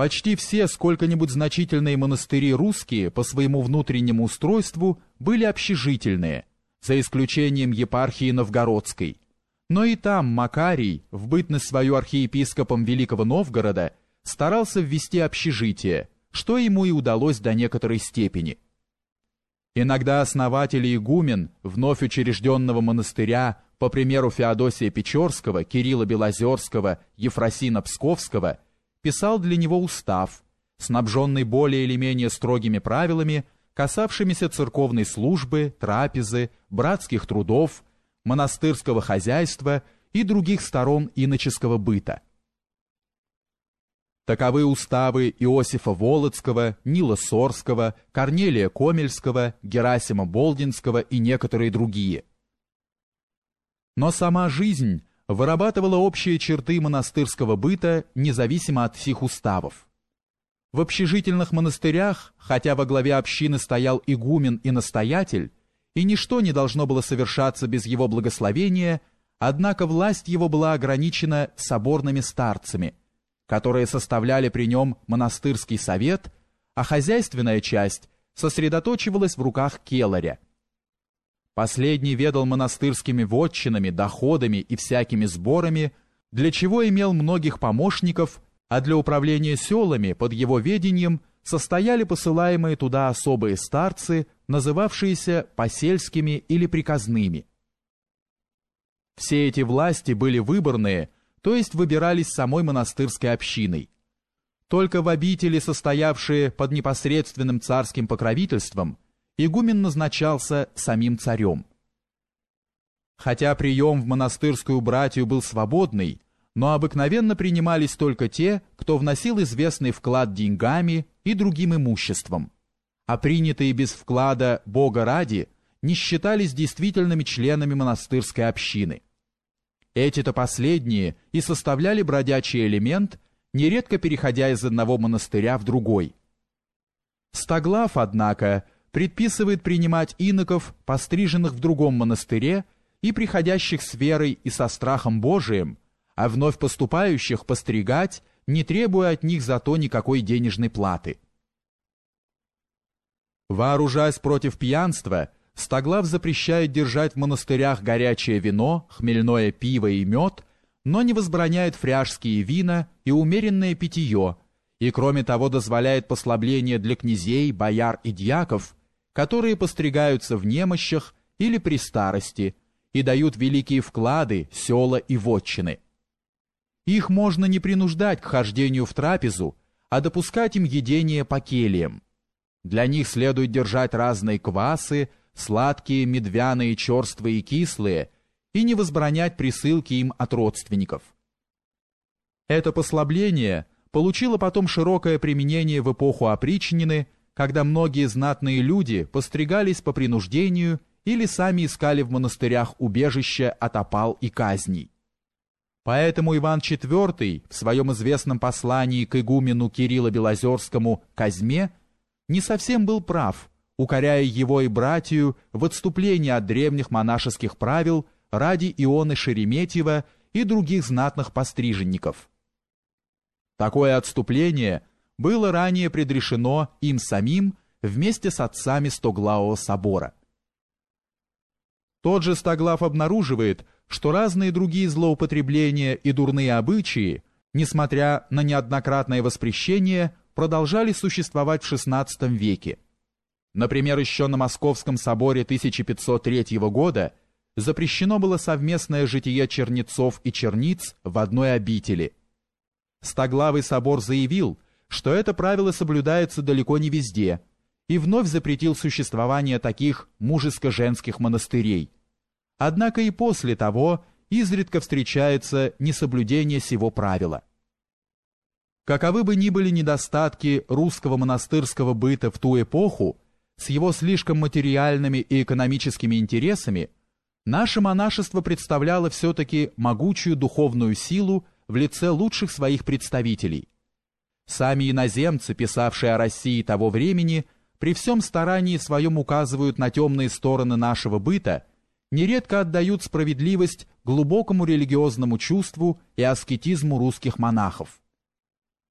Почти все сколько-нибудь значительные монастыри русские по своему внутреннему устройству были общежительные, за исключением епархии Новгородской. Но и там Макарий, в бытность свою архиепископом Великого Новгорода, старался ввести общежитие, что ему и удалось до некоторой степени. Иногда основатель и игумен вновь учрежденного монастыря, по примеру Феодосия Печорского, Кирилла Белозерского, Ефросина Псковского, писал для него устав, снабженный более или менее строгими правилами, касавшимися церковной службы, трапезы, братских трудов, монастырского хозяйства и других сторон иноческого быта. Таковы уставы Иосифа Волоцкого, Нила Сорского, Корнелия Комельского, Герасима Болдинского и некоторые другие. Но сама жизнь вырабатывала общие черты монастырского быта независимо от всех уставов. В общежительных монастырях, хотя во главе общины стоял игумен и настоятель, и ничто не должно было совершаться без его благословения, однако власть его была ограничена соборными старцами, которые составляли при нем монастырский совет, а хозяйственная часть сосредоточивалась в руках келаря. Последний ведал монастырскими вотчинами, доходами и всякими сборами, для чего имел многих помощников, а для управления селами под его ведением состояли посылаемые туда особые старцы, называвшиеся посельскими или приказными. Все эти власти были выборные, то есть выбирались самой монастырской общиной. Только в обители, состоявшие под непосредственным царским покровительством, игумен назначался самим царем. Хотя прием в монастырскую братью был свободный, но обыкновенно принимались только те, кто вносил известный вклад деньгами и другим имуществом, а принятые без вклада Бога ради не считались действительными членами монастырской общины. Эти-то последние и составляли бродячий элемент, нередко переходя из одного монастыря в другой. Стоглав, однако, предписывает принимать иноков, постриженных в другом монастыре и приходящих с верой и со страхом Божиим, а вновь поступающих постригать, не требуя от них зато никакой денежной платы. Вооружаясь против пьянства, Стоглав запрещает держать в монастырях горячее вино, хмельное пиво и мед, но не возбраняет фряжские вина и умеренное питье, и кроме того дозволяет послабление для князей, бояр и дьяков, которые постригаются в немощах или при старости и дают великие вклады, села и вотчины. Их можно не принуждать к хождению в трапезу, а допускать им едение по кельям. Для них следует держать разные квасы, сладкие, медвяные, черствые и кислые, и не возбранять присылки им от родственников. Это послабление получило потом широкое применение в эпоху опричнины, когда многие знатные люди постригались по принуждению или сами искали в монастырях убежище от опал и казней. Поэтому Иван IV в своем известном послании к игумену Кириллу Белозерскому Казьме не совсем был прав, укоряя его и братью в отступлении от древних монашеских правил ради Ионы Шереметьева и других знатных постриженников. Такое отступление было ранее предрешено им самим вместе с отцами Стоглавого собора. Тот же Стоглав обнаруживает, что разные другие злоупотребления и дурные обычаи, несмотря на неоднократное воспрещение, продолжали существовать в XVI веке. Например, еще на Московском соборе 1503 года запрещено было совместное житие чернецов и черниц в одной обители. Стоглавый собор заявил, что это правило соблюдается далеко не везде, и вновь запретил существование таких мужеско-женских монастырей – Однако и после того изредка встречается несоблюдение сего правила. Каковы бы ни были недостатки русского монастырского быта в ту эпоху, с его слишком материальными и экономическими интересами, наше монашество представляло все-таки могучую духовную силу в лице лучших своих представителей. Сами иноземцы, писавшие о России того времени, при всем старании своем указывают на темные стороны нашего быта – нередко отдают справедливость глубокому религиозному чувству и аскетизму русских монахов.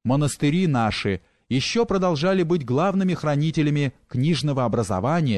монастыри наши еще продолжали быть главными хранителями книжного образования